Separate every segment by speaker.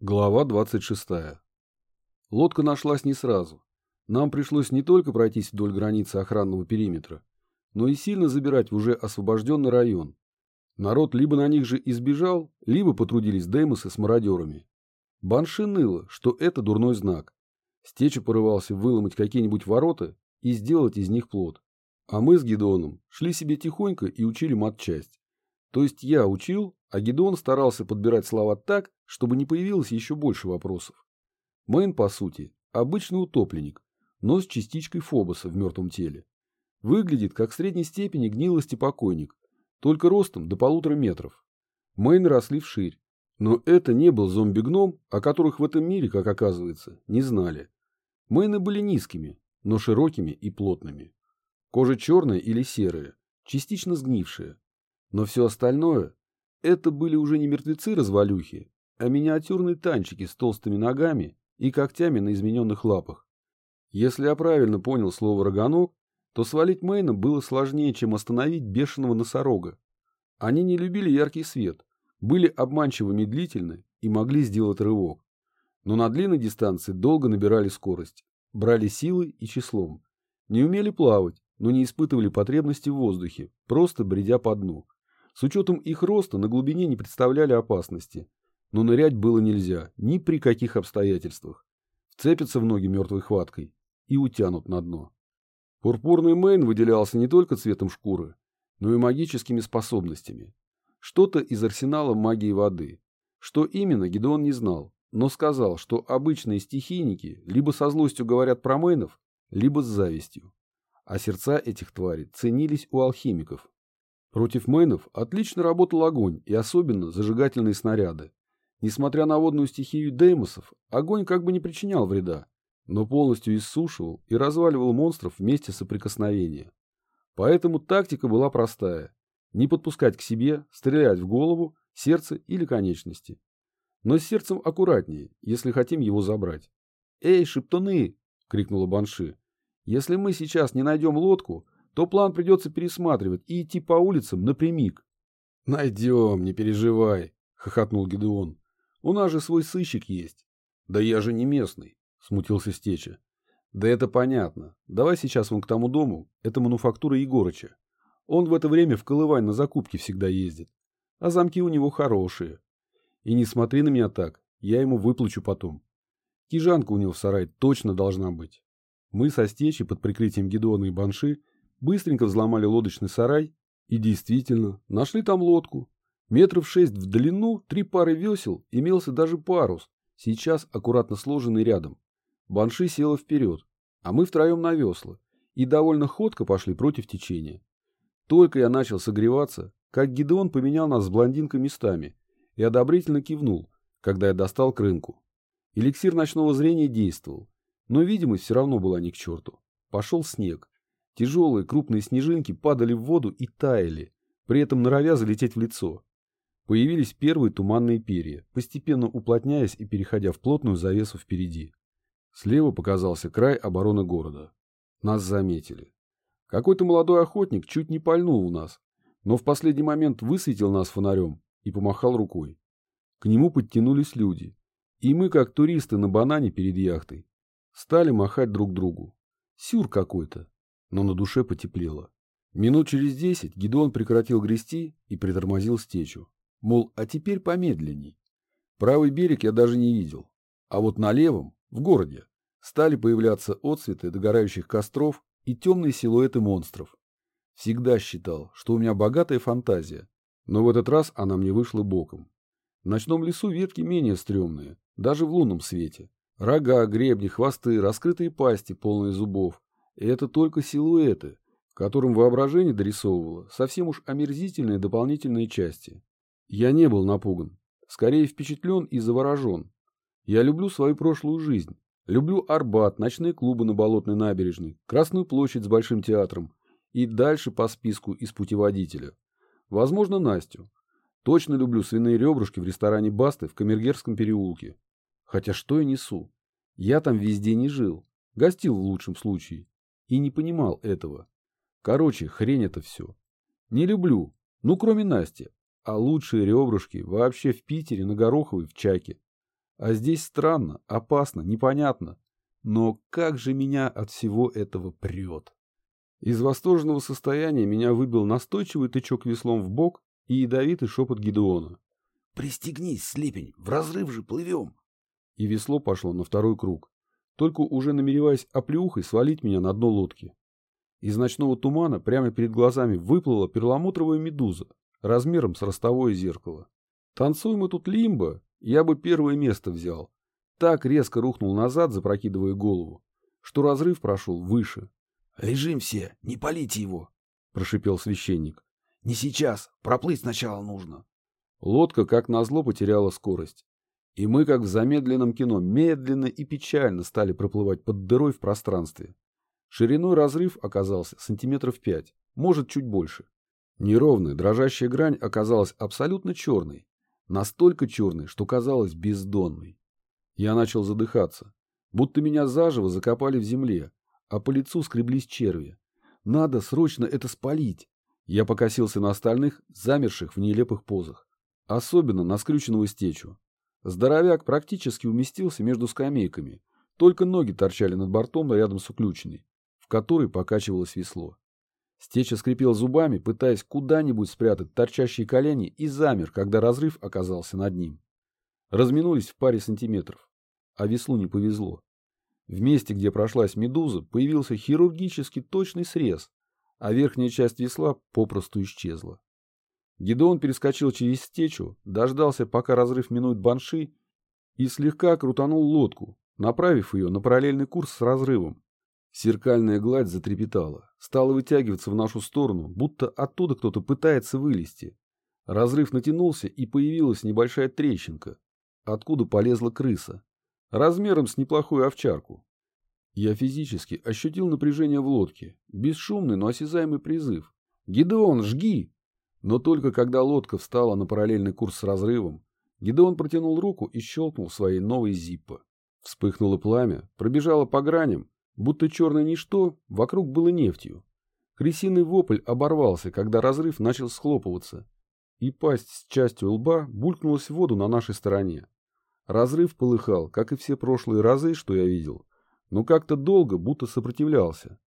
Speaker 1: Глава 26. Лодка нашлась не сразу. Нам пришлось не только пройтись вдоль границы охранного периметра, но и сильно забирать в уже освобожденный район. Народ либо на них же избежал, либо потрудились Деймосы с мародерами. Банши ныло, что это дурной знак. Стеча порывался выломать какие-нибудь ворота и сделать из них плод. А мы с Гедоном шли себе тихонько и учили матчасть. То есть я учил, а Гедеон старался подбирать слова так, чтобы не появилось еще больше вопросов. Мэйн, по сути, обычный утопленник, но с частичкой Фобоса в мертвом теле. Выглядит как средней степени гнилости покойник, только ростом до полутора метров. Мэйн росли вширь, но это не был зомби-гном, о которых в этом мире, как оказывается, не знали. Мэйны были низкими, но широкими и плотными. Кожа черная или серая, частично сгнившая. Но все остальное – это были уже не мертвецы-развалюхи, а миниатюрные танчики с толстыми ногами и когтями на измененных лапах. Если я правильно понял слово «роганок», то свалить Мэйна было сложнее, чем остановить бешеного носорога. Они не любили яркий свет, были обманчиво медлительны и могли сделать рывок. Но на длинной дистанции долго набирали скорость, брали силой и числом. Не умели плавать, но не испытывали потребности в воздухе, просто бредя по дну. С учетом их роста на глубине не представляли опасности, но нырять было нельзя, ни при каких обстоятельствах. Вцепятся в ноги мертвой хваткой и утянут на дно. Пурпурный Мейн выделялся не только цветом шкуры, но и магическими способностями. Что-то из арсенала магии воды. Что именно, Гедеон не знал, но сказал, что обычные стихийники либо со злостью говорят про Мейнов, либо с завистью. А сердца этих тварей ценились у алхимиков. Против мейнов отлично работал огонь и особенно зажигательные снаряды. Несмотря на водную стихию деймосов, огонь как бы не причинял вреда, но полностью иссушивал и разваливал монстров вместе соприкосновения. Поэтому тактика была простая – не подпускать к себе, стрелять в голову, сердце или конечности. Но с сердцем аккуратнее, если хотим его забрать. «Эй, шептуны!» – крикнула Банши. «Если мы сейчас не найдем лодку, то план придется пересматривать и идти по улицам напрямик. — Найдем, не переживай, — хохотнул Гедеон. — У нас же свой сыщик есть. — Да я же не местный, — смутился Стеча. — Да это понятно. Давай сейчас вон к тому дому, это мануфактура Егорыча. Он в это время в Колывань на закупки всегда ездит. А замки у него хорошие. И не смотри на меня так, я ему выплачу потом. Кижанка у него в сарае точно должна быть. Мы со Стечей под прикрытием Гедеона и Банши быстренько взломали лодочный сарай и действительно нашли там лодку. Метров шесть в длину, три пары весел, имелся даже парус, сейчас аккуратно сложенный рядом. Банши села вперед, а мы втроем на весла, и довольно ходко пошли против течения. Только я начал согреваться, как Гидеон поменял нас с блондинкой местами и одобрительно кивнул, когда я достал к рынку. Эликсир ночного зрения действовал, но видимость все равно была ни к черту. Пошел снег, Тяжелые крупные снежинки падали в воду и таяли, при этом норовя залететь в лицо. Появились первые туманные перья, постепенно уплотняясь и переходя в плотную завесу впереди. Слева показался край обороны города. Нас заметили. Какой-то молодой охотник чуть не пальнул в нас, но в последний момент высветил нас фонарем и помахал рукой. К нему подтянулись люди, и мы, как туристы на банане перед яхтой, стали махать друг другу. Сюр какой-то но на душе потеплело. Минут через десять Гидеон прекратил грести и притормозил стечу. Мол, а теперь помедленней. Правый берег я даже не видел. А вот на левом, в городе, стали появляться отцветы догорающих костров и темные силуэты монстров. Всегда считал, что у меня богатая фантазия, но в этот раз она мне вышла боком. В ночном лесу ветки менее стрёмные, даже в лунном свете. Рога, гребни, хвосты, раскрытые пасти, полные зубов, и это только силуэты, которым воображение дорисовывало совсем уж омерзительные дополнительные части. Я не был напуган, скорее впечатлен и заворожен. Я люблю свою прошлую жизнь. Люблю Арбат, ночные клубы на Болотной набережной, Красную площадь с Большим театром и дальше по списку из путеводителя. Возможно, Настю. Точно люблю свиные ребрышки в ресторане Басты в Камергерском переулке. Хотя что я несу? Я там везде не жил. Гостил в лучшем случае и не понимал этого. Короче, хрень это все. Не люблю, ну кроме Насти, а лучшие ребрышки вообще в Питере на Гороховой в Чаке. А здесь странно, опасно, непонятно. Но как же меня от всего этого прет? Из восторженного состояния меня выбил настойчивый тычок веслом в бок и ядовитый шепот Гидеона.
Speaker 2: «Пристегнись, слепень, в разрыв же плывем!»
Speaker 1: И весло пошло на второй круг, только уже намереваясь оплеухой свалить меня на дно лодки. Из ночного тумана прямо перед глазами выплыла перламутровая медуза размером с ростовое зеркало. Танцуем мы тут лимбо, я бы первое место взял. Так резко рухнул назад, запрокидывая голову, что разрыв прошел выше.
Speaker 2: «Лежим все, не полите его!»
Speaker 1: — прошипел священник.
Speaker 2: «Не сейчас, проплыть сначала нужно».
Speaker 1: Лодка, как назло, потеряла скорость. И мы, как в замедленном кино, медленно и печально стали проплывать под дырой в пространстве. Шириной разрыв оказался сантиметров пять, может, чуть больше. Неровная, дрожащая грань оказалась абсолютно черной. Настолько черной, что казалась бездонной. Я начал задыхаться. Будто меня заживо закопали в земле, а по лицу скреблись черви. Надо срочно это спалить. Я покосился на остальных, замерших в нелепых позах. Особенно на скрюченного стечу. Здоровяк практически уместился между скамейками. Только ноги торчали над бортом рядом с уключенной, в которой покачивалось весло. Стеча скрипел зубами, пытаясь куда-нибудь спрятать торчащие колени, и замер, когда разрыв оказался над ним. Разминулись в паре сантиметров, а веслу не повезло. В месте, где прошлась медуза, появился хирургически точный срез, а верхняя часть весла попросту исчезла. Гедеон перескочил через стечу, дождался, пока разрыв минует банши, и слегка крутанул лодку, направив ее на параллельный курс с разрывом. Серкальная гладь затрепетала, стала вытягиваться в нашу сторону, будто оттуда кто-то пытается вылезти. Разрыв натянулся, и появилась небольшая трещинка, откуда полезла крыса, размером с неплохую овчарку. Я физически ощутил напряжение в лодке, бесшумный, но осязаемый призыв. «Гидеон, жги!» Но только когда лодка встала на параллельный курс с разрывом, Гидеон протянул руку и щелкнул своей новой зиппо. Вспыхнуло пламя, пробежало по граням, будто черное ничто вокруг было нефтью. Крысиный вопль оборвался, когда разрыв начал схлопываться, и пасть с частью лба булькнулась в воду на нашей стороне. Разрыв полыхал, как и все прошлые разы, что я видел, но как-то долго будто сопротивлялся.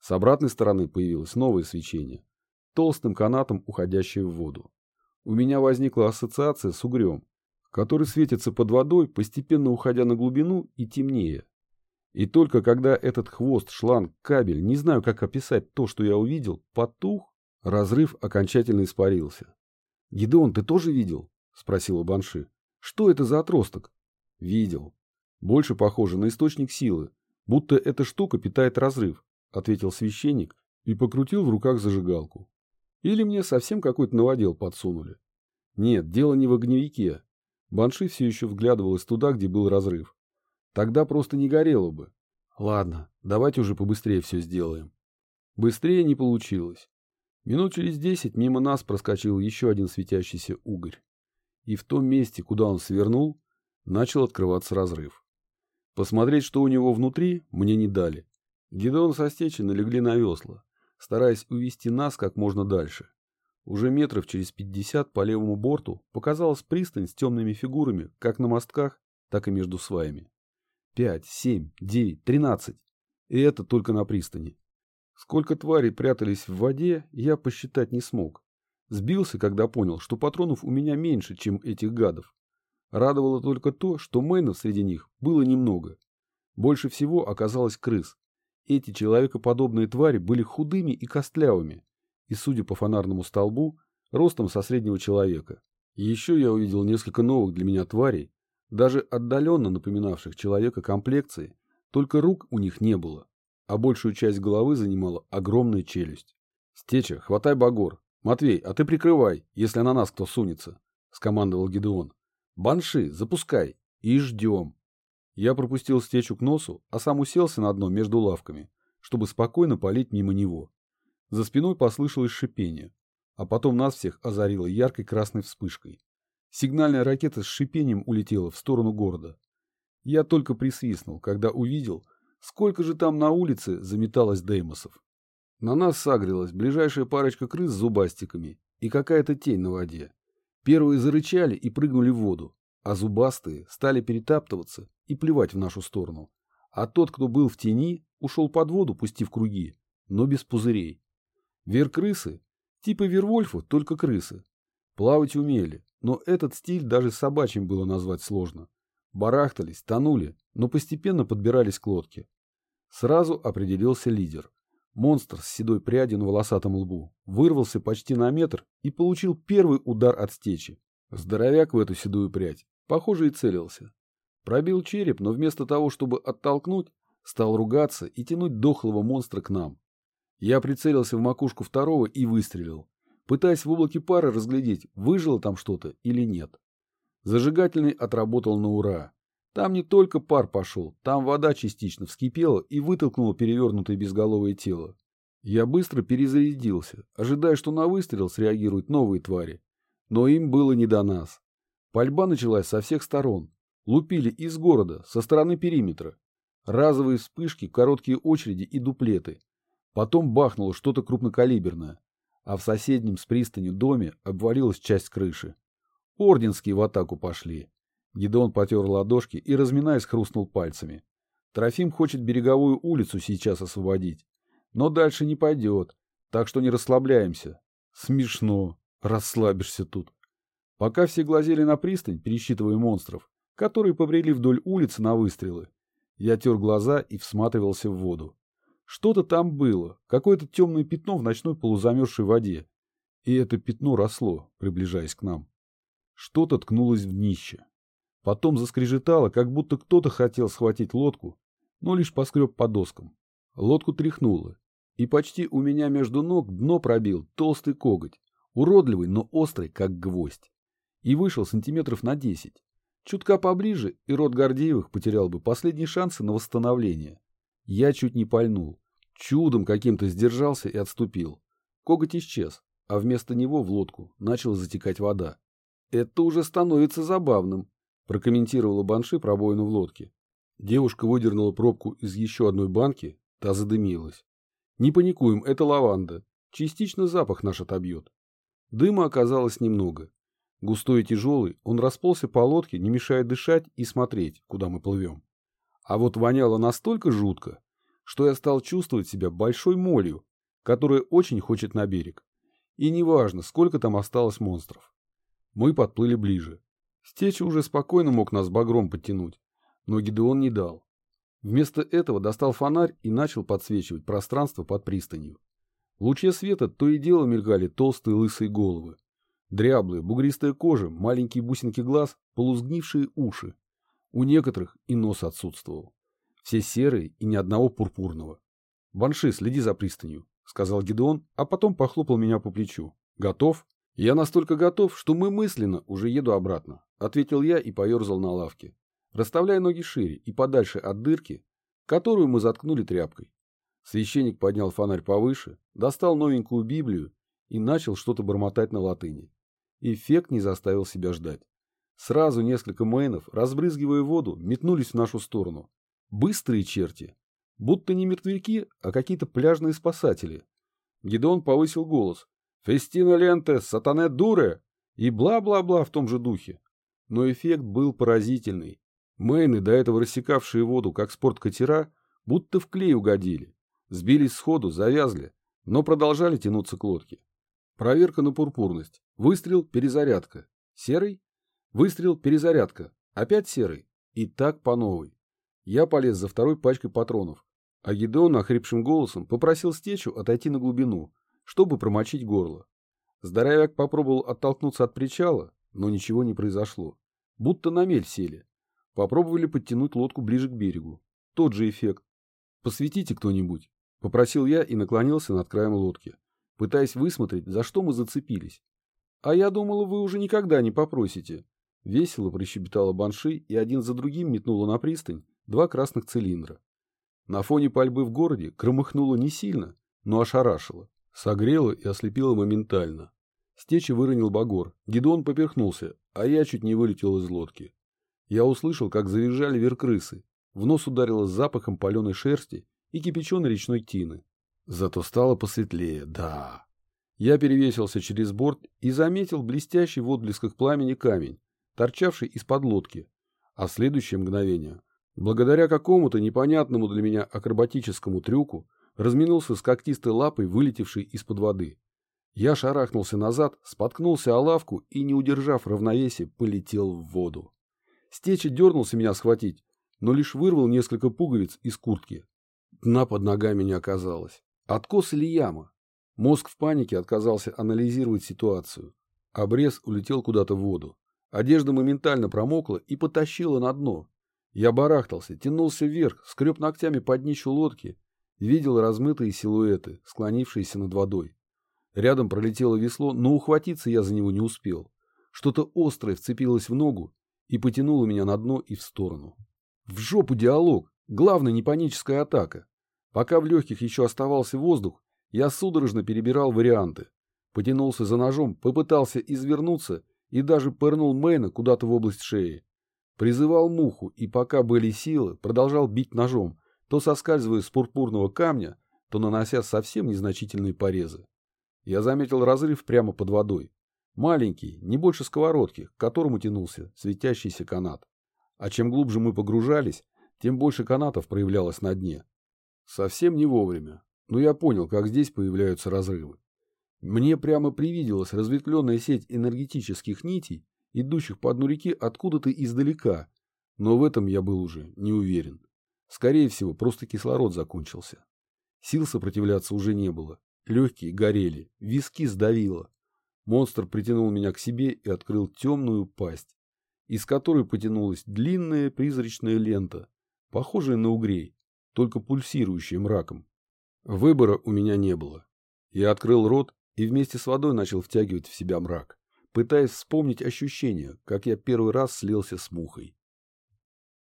Speaker 1: С обратной стороны появилось новое свечение, толстым канатом уходящее в воду. У меня возникла ассоциация с угрем, который светится под водой, постепенно уходя на глубину и темнее. И только когда этот хвост, шланг, кабель, не знаю, как описать то, что я увидел, потух, разрыв окончательно испарился. «Гидеон, ты тоже видел?» – спросила Банши. «Что это за отросток?» «Видел. Больше похоже на источник силы, будто эта штука питает разрыв», – ответил священник и покрутил в руках зажигалку. «Или мне совсем какой-то новодел подсунули?» «Нет, дело не в огневике. Банши все еще вглядывалась туда, где был разрыв. Тогда просто не горело бы. Ладно, давайте уже побыстрее все сделаем. Быстрее не получилось. Минут через десять мимо нас проскочил еще один светящийся угорь. И в том месте, куда он свернул, начал открываться разрыв. Посмотреть, что у него внутри, мне не дали. Гедеон со стечи налегли на весла, стараясь увести нас как можно дальше. Уже метров через пятьдесят по левому борту показалась пристань с темными фигурами как на мостках, так и между сваями. Пять, семь, девять, тринадцать. И это только на пристани. Сколько тварей прятались в воде, я посчитать не смог. Сбился, когда понял, что патронов у меня меньше, чем этих гадов. Радовало только то, что мейнов среди них было немного. Больше всего оказалось крыс. Эти человекоподобные твари были худыми и костлявыми, и, судя по фонарному столбу, ростом со среднего человека. еще я увидел несколько новых для меня тварей, даже отдаленно напоминавших человека комплекции, только рук у них не было, а большую часть головы занимала огромная челюсть. «Стеча, хватай багор. Матвей, а ты прикрывай, если на нас кто сунется», — скомандовал Гедеон. «Банши, запускай. И ждем». Я пропустил стечу к носу, а сам уселся на дно между лавками, чтобы спокойно палить мимо него. За спиной послышалось шипение, а потом нас всех озарило яркой красной вспышкой. Сигнальная ракета с шипением улетела в сторону города. Я только присвистнул, когда увидел, сколько же там на улице заметалось деймосов. На нас сагрилась ближайшая парочка крыс с зубастиками и какая-то тень на воде. Первые зарычали и прыгнули в воду, а зубастые стали перетаптываться и плевать в нашу сторону. А тот, кто был в тени, ушел под воду, пустив круги, но без пузырей. Вер-крысы, типа Вервольфа, только крысы. Плавать умели, но этот стиль даже собачьим было назвать сложно. Барахтались, тонули, но постепенно подбирались к лодке. Сразу определился лидер. Монстр с седой прядью на волосатом лбу вырвался почти на метр и получил первый удар от стечи. Здоровяк в эту седую прядь, похоже, и целился. Пробил череп, но вместо того, чтобы оттолкнуть, стал ругаться и тянуть дохлого монстра к нам. Я прицелился в макушку второго и выстрелил, пытаясь в облаке пара разглядеть, выжило там что-то или нет. Зажигательный отработал на ура. Там не только пар пошел, там вода частично вскипела и вытолкнула перевернутое безголовое тело. Я быстро перезарядился, ожидая, что на выстрел среагируют новые твари. Но им было не до нас. Пальба началась со всех сторон. Лупили из города, со стороны периметра. Разовые вспышки, короткие очереди и дуплеты. Потом бахнуло что-то крупнокалиберное. А в соседнем с пристанью доме обвалилась часть крыши. Орденские в атаку пошли. Гедеон потер ладошки и, разминаясь, хрустнул пальцами. Трофим хочет береговую улицу сейчас освободить. Но дальше не пойдет, так что не расслабляемся. Смешно. Расслабишься тут. Пока все глазели на пристань, пересчитывая монстров, которые побрели вдоль улицы на выстрелы, я тер глаза и всматривался в воду. Что-то там было, какое-то темное пятно в ночной полузамерзшей воде. И это пятно росло, приближаясь к нам. Что-то ткнулось в днище. Потом заскрежетало, как будто кто-то хотел схватить лодку, но лишь поскреб по доскам. Лодку тряхнуло, и почти у меня между ног дно пробил толстый коготь, уродливый, но острый, как гвоздь. И вышел сантиметров на десять. Чутка поближе, и род Гордеевых потерял бы последние шансы на восстановление. Я чуть не пальнул. Чудом каким-то сдержался и отступил. Коготь исчез, а вместо него в лодку начала затекать вода. Это уже становится забавным прокомментировала Банши пробоину в лодке. Девушка выдернула пробку из еще одной банки, та задымилась. Не паникуем, это лаванда. Частично запах наш отобьет. Дыма оказалось немного. Густой и тяжелый, он расползся по лодке, не мешая дышать и смотреть, куда мы плывем. А вот воняло настолько жутко, что я стал чувствовать себя большой молью, которая очень хочет на берег. И неважно, сколько там осталось монстров. Мы подплыли ближе. Стеча уже спокойно мог нас багром подтянуть, но Гидеон не дал. Вместо этого достал фонарь и начал подсвечивать пространство под пристанью. В луче света то и дело мелькали толстые лысые головы. Дряблые, бугристая кожа, маленькие бусинки глаз, полузгнившие уши. У некоторых и нос отсутствовал. Все серые и ни одного пурпурного. «Банши, следи за пристанью», — сказал Гидеон, а потом похлопал меня по плечу. «Готов?» «Я настолько готов, что мы мысленно уже еду обратно», — ответил я и поерзал на лавке, расставляя ноги шире и подальше от дырки, которую мы заткнули тряпкой. Священник поднял фонарь повыше, достал новенькую Библию и начал что-то бормотать на латыни. Эффект не заставил себя ждать. Сразу несколько мейнов, разбрызгивая воду, метнулись в нашу сторону. Быстрые черти. Будто не мертвяки, а какие-то пляжные спасатели. Гедеон повысил голос, Фестина ленте, сатане дуре и бла-бла-бла в том же духе. Но эффект был поразительный. Мейны, до этого рассекавшие воду, как спорткатера, будто в клей угодили. Сбились сходу, завязли, но продолжали тянуться к лодке. Проверка на пурпурность. Выстрел, перезарядка. Серый? Выстрел, перезарядка. Опять серый. И так по новой. Я полез за второй пачкой патронов. А Гидеон охрипшим голосом попросил стечу отойти на глубину, чтобы промочить горло. Здоровяк попробовал оттолкнуться от причала, но ничего не произошло. Будто на мель сели. Попробовали подтянуть лодку ближе к берегу. Тот же эффект. «Посветите кто-нибудь», — попросил я и наклонился над краем лодки, пытаясь высмотреть, за что мы зацепились. «А я думала, вы уже никогда не попросите». Весело прищебетала банши и один за другим метнула на пристань два красных цилиндра. На фоне пальбы в городе громыхнуло не сильно, но ошарашило. Согрело и ослепило моментально. Стечи выронил Багор. Гидон поперхнулся, а я чуть не вылетел из лодки. Я услышал, как завизжали веркрысы. В нос ударило запахом паленой шерсти и кипяченой речной тины. Зато стало посветлее, да. Я перевесился через борт и заметил блестящий в отблесках пламени камень, торчавший из-под лодки, а в следующее мгновение, благодаря какому-то непонятному для меня акробатическому трюку, разминулся с когтистой лапой, вылетевшей из-под воды. Я шарахнулся назад, споткнулся о лавку и, не удержав равновесия, полетел в воду. Стеча дернулся меня схватить, но лишь вырвал несколько пуговиц из куртки. Дна под ногами не оказалось. Откос или яма? Мозг в панике отказался анализировать ситуацию. Обрез улетел куда-то в воду. Одежда моментально промокла и потащила на дно. Я барахтался, тянулся вверх, скреб ногтями под днищу лодки, видел размытые силуэты, склонившиеся над водой. Рядом пролетело весло, но ухватиться я за него не успел. Что-то острое вцепилось в ногу и потянуло меня на дно и в сторону. В жопу диалог. Главная не паническая атака. Пока в легких еще оставался воздух, я судорожно перебирал варианты. Потянулся за ножом, попытался извернуться и даже пырнул Мэйна куда-то в область шеи. Призывал муху и пока были силы, продолжал бить ножом, то соскальзывая с пурпурного камня, то нанося совсем незначительные порезы. Я заметил разрыв прямо под водой. Маленький, не больше сковородки, к которому тянулся светящийся канат. А чем глубже мы погружались, тем больше канатов проявлялось на дне. Совсем не вовремя, но я понял, как здесь появляются разрывы. Мне прямо привиделась разветвленная сеть энергетических нитей, идущих по дну реки откуда-то издалека, но в этом я был уже не уверен. Скорее всего, просто кислород закончился. Сил сопротивляться уже не было. Легкие горели, виски сдавило. Монстр притянул меня к себе и открыл темную пасть из которой потянулась длинная призрачная лента, похожая на угрей, только пульсирующая мраком. Выбора у меня не было. Я открыл рот и вместе с водой начал втягивать в себя мрак, пытаясь вспомнить ощущения, как я первый раз слился с мухой.